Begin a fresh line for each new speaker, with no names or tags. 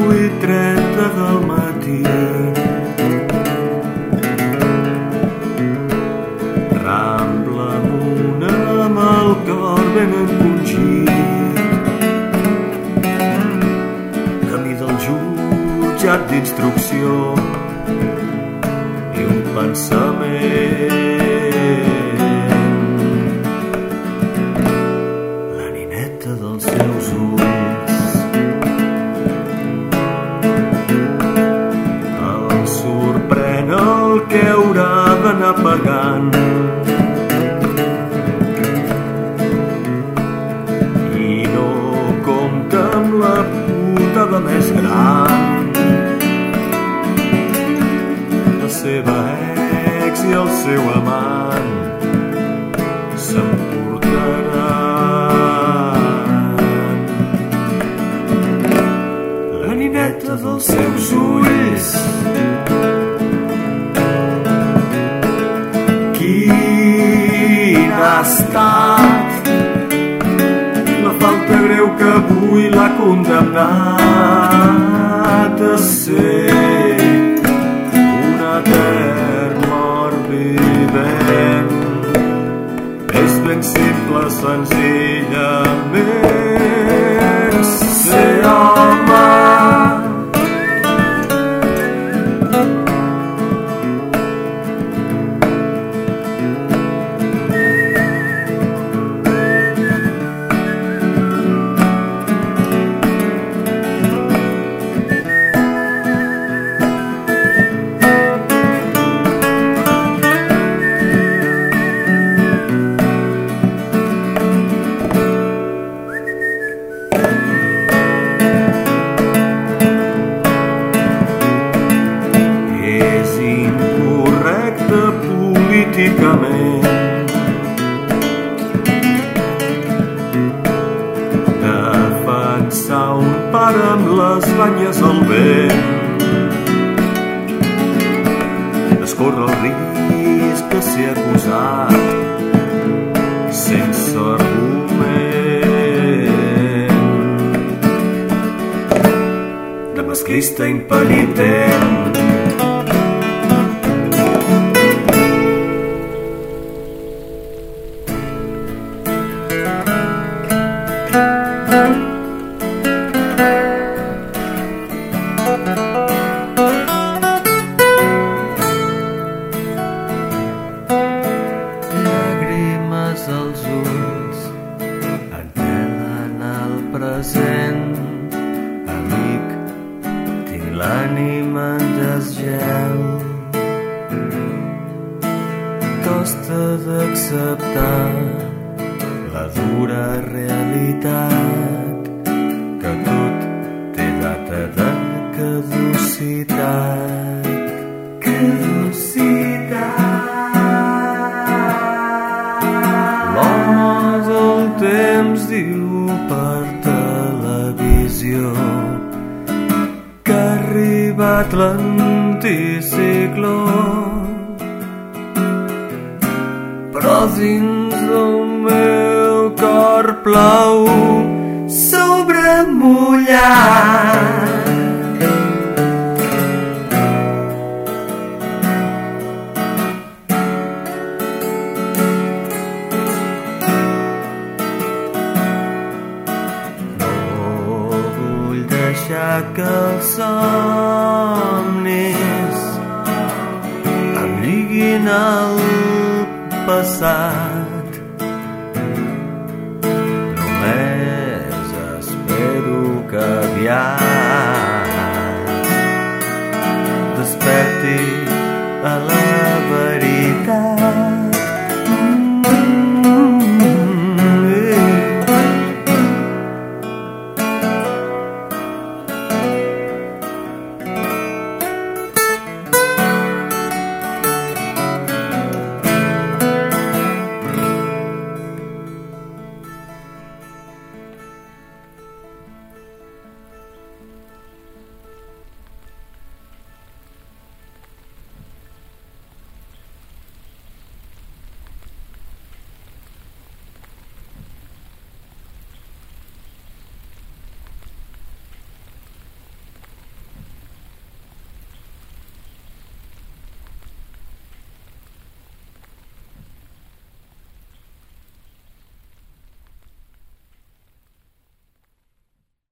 8.30 del matí. Rambla amunt amb el cor ben encongit. Camí del jutjat d'instrucció i un pensament. Que haurà d'anar pagant. I no compta amb la puta de més gran. La seva ex i el seu amant estat. La falta greu que avui l'ha condemnat a ser un etern mort vivent. És ben simple senzillament políticament defensar un pare amb les banyes al vent. Es corre el risc de ser acusat sense argument. De masclista impenitent present. Amic tinc l'ànima en desgel costa d'acceptar la dura realitat que tot té data de caducitat l'anticicló però dins del meu cor plau sobre mullat que els somnis em lliguin al passat. Només espero que aviat